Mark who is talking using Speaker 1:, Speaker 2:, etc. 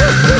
Speaker 1: Woo!